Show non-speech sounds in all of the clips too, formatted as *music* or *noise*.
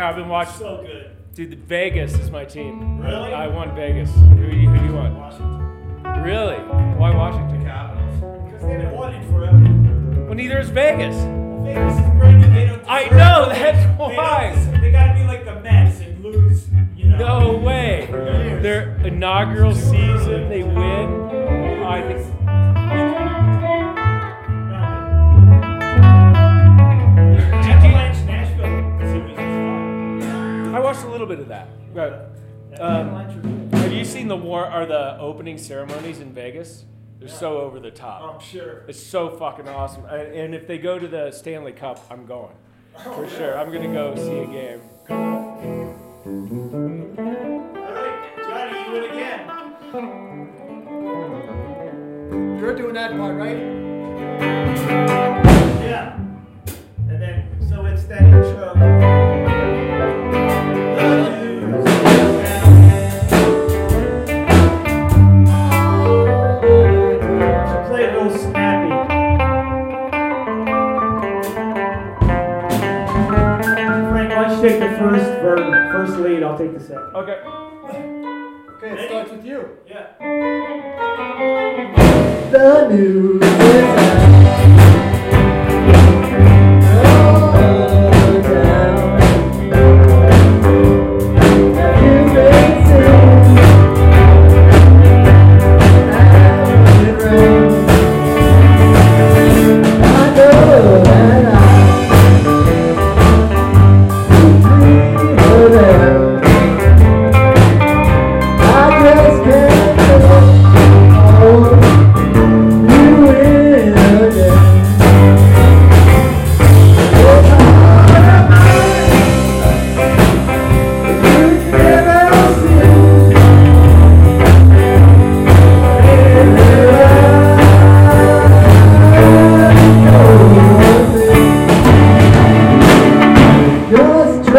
Yeah, I've been watching. So good. Dude, the Vegas is my team. Really? I won Vegas. Who do you, who do you want? Washington. Really? Why Washington? Capitals. Because they've been wanting forever. Well, neither is Vegas. Vegas is brand new. They don't. I know, it. that's They why. deserve- They gotta be like the Mets and lose. You know. No way. Their inaugural season, they win. I think. Watched a little bit of that. But, That um, Avalanche are good. have you seen the war or the opening ceremonies in Vegas? They're so over the top. I'm sure. It's so fucking awesome. I- And if they go to the Stanley Cup, I'm going. Oh, For sure. I'm going to go see a game. All right, Johnny, you win again. You're doing that part, right? Yeah. And then, so it's that intro. Okay. Okay, it starts with you. Yeah. The news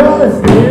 promise.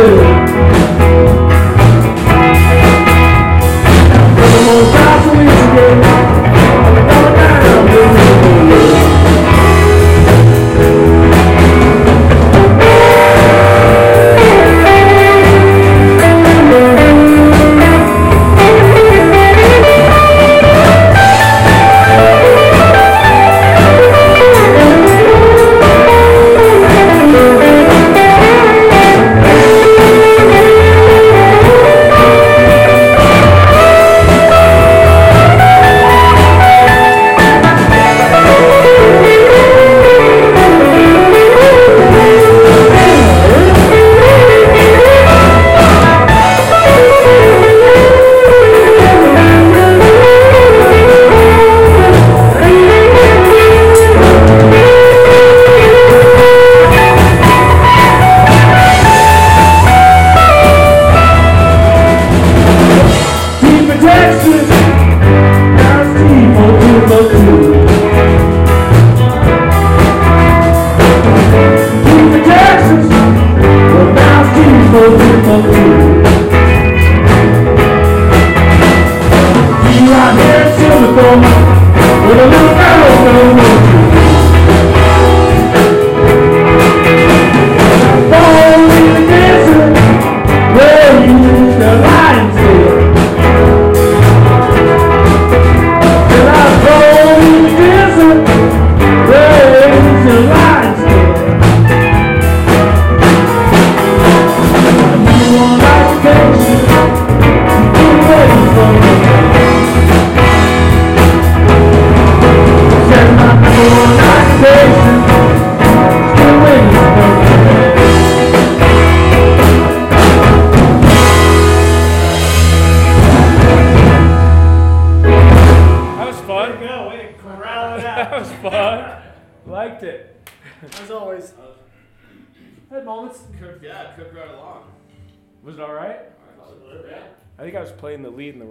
Guru.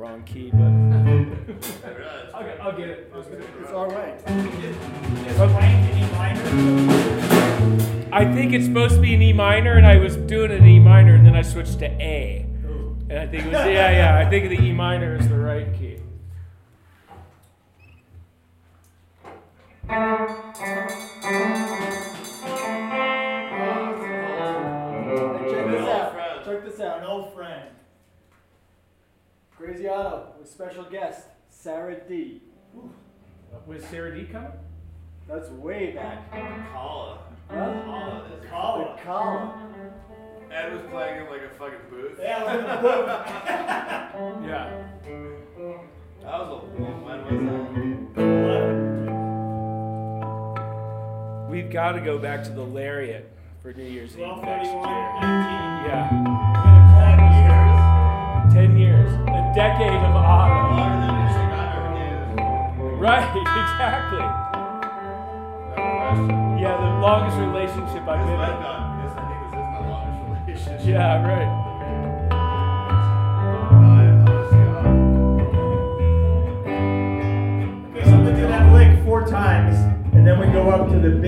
Wrong key, but *laughs* I realized. okay, I'll get it. It's our way. Just playing E minor. I think it's supposed to be an E minor, and I was doing an E minor, and then I switched to A. And I think it was yeah, yeah. I think the E minor is the right key. Check this out. Check this An out. old friend. Crazy oTTo with special guest Sarah D. Uh, was Sarah D coming? That's way back. Kala. Huh? Kala. is- Kala. Ed was playing in like a fucking booth. Yeah, look at the *laughs* book. Yeah. That was a when was that? We've got to go back to the Lariat for New Year's Eve Twelve next year. nineteen. Yeah, We're gonna call it ten years, a decade of oTTo. Longer than the Chicago game. Right, *laughs* exactly. Yeah, the longest relationship I've been in. not. This, I think this is my longest relationship. Yeah, right. No, I honestly, uh, Okay, so we do that lick four times, and then we go up to the B.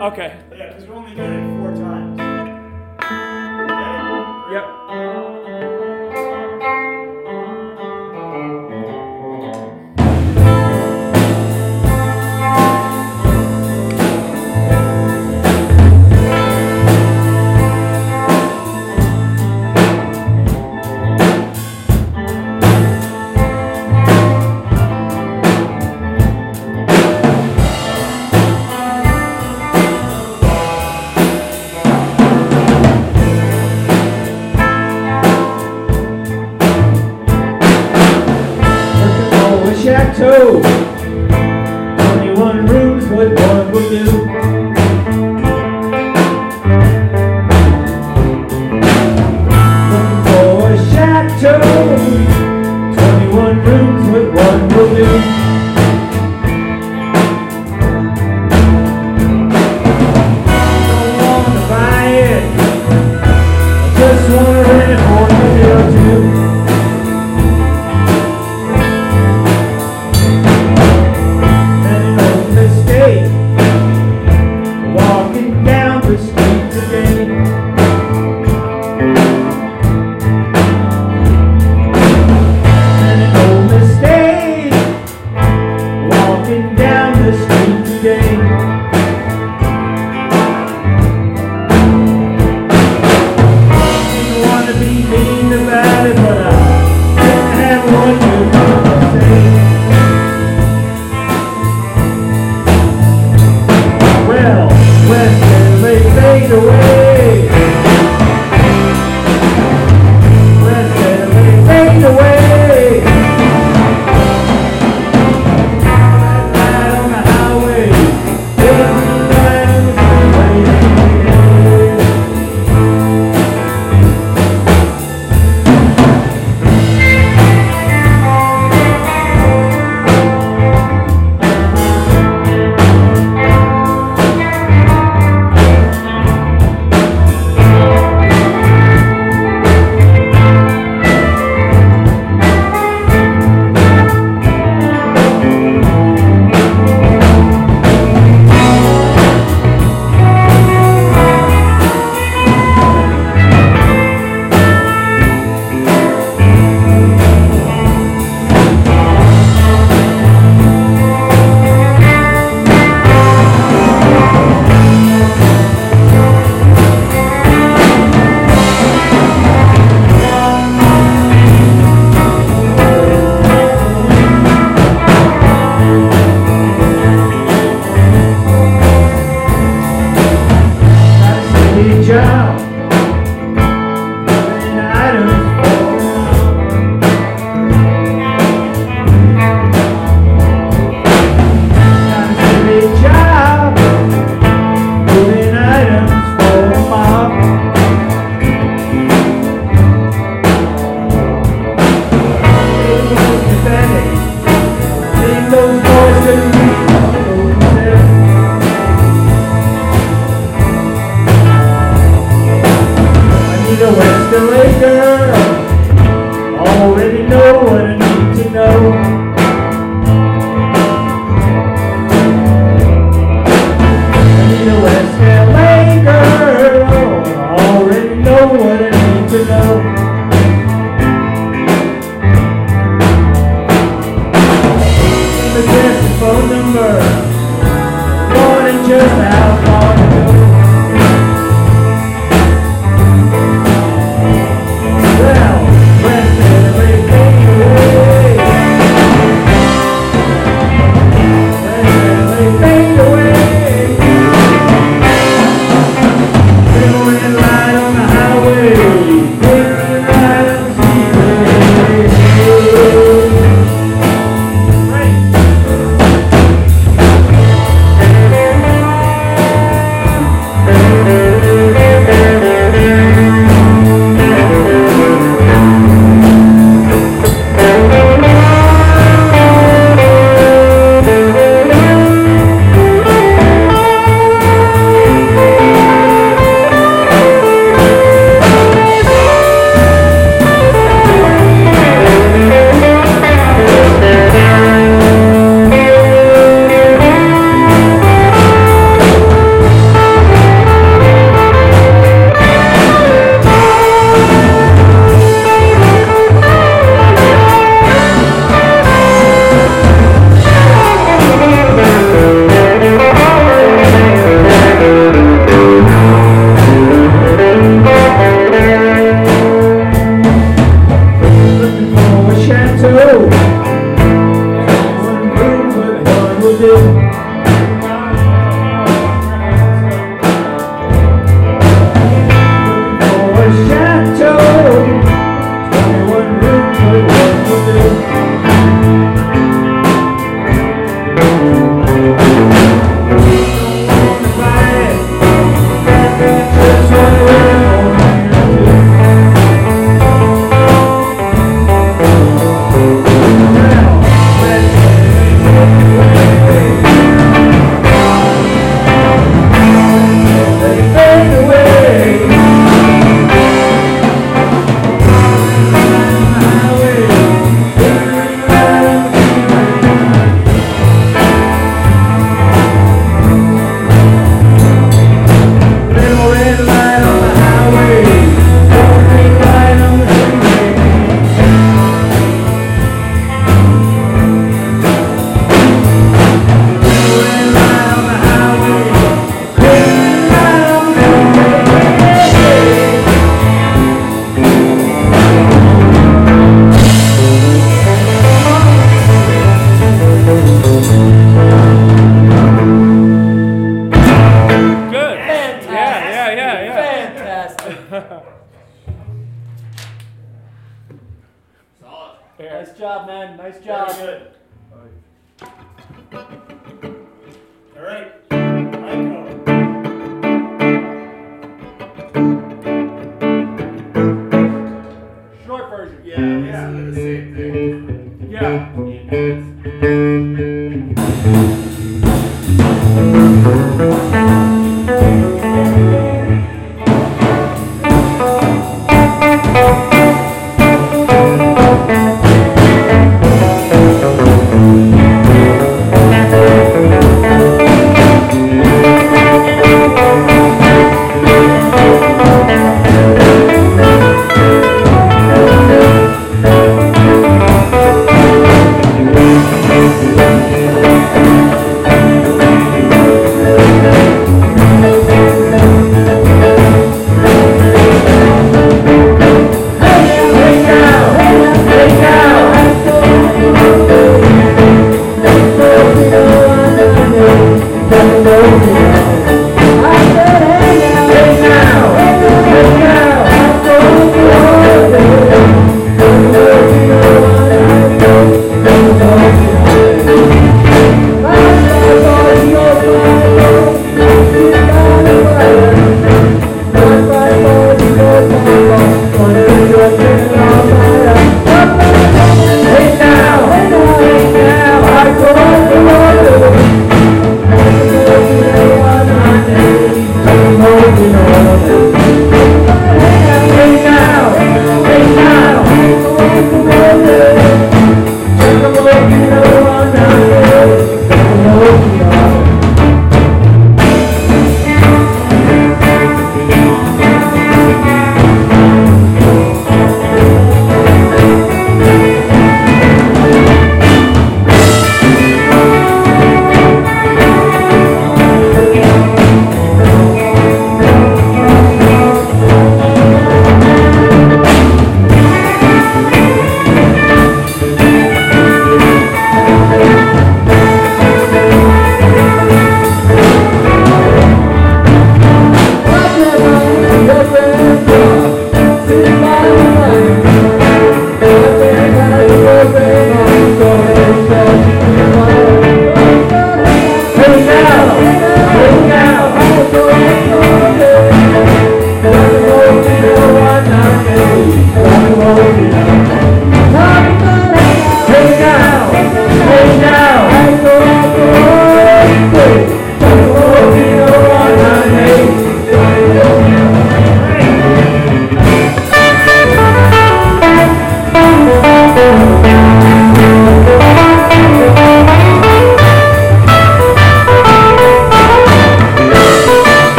Okay. Yeah, because we're only doing it know what I need to know.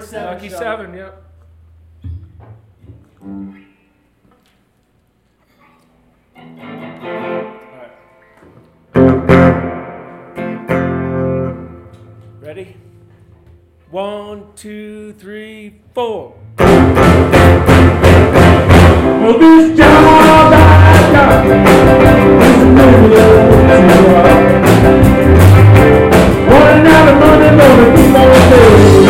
Lucky seven. Lucky seven. Yep. Right. Ready? One, two, three, four. Well, this job I got is no love to One out of money, Lord, keep on.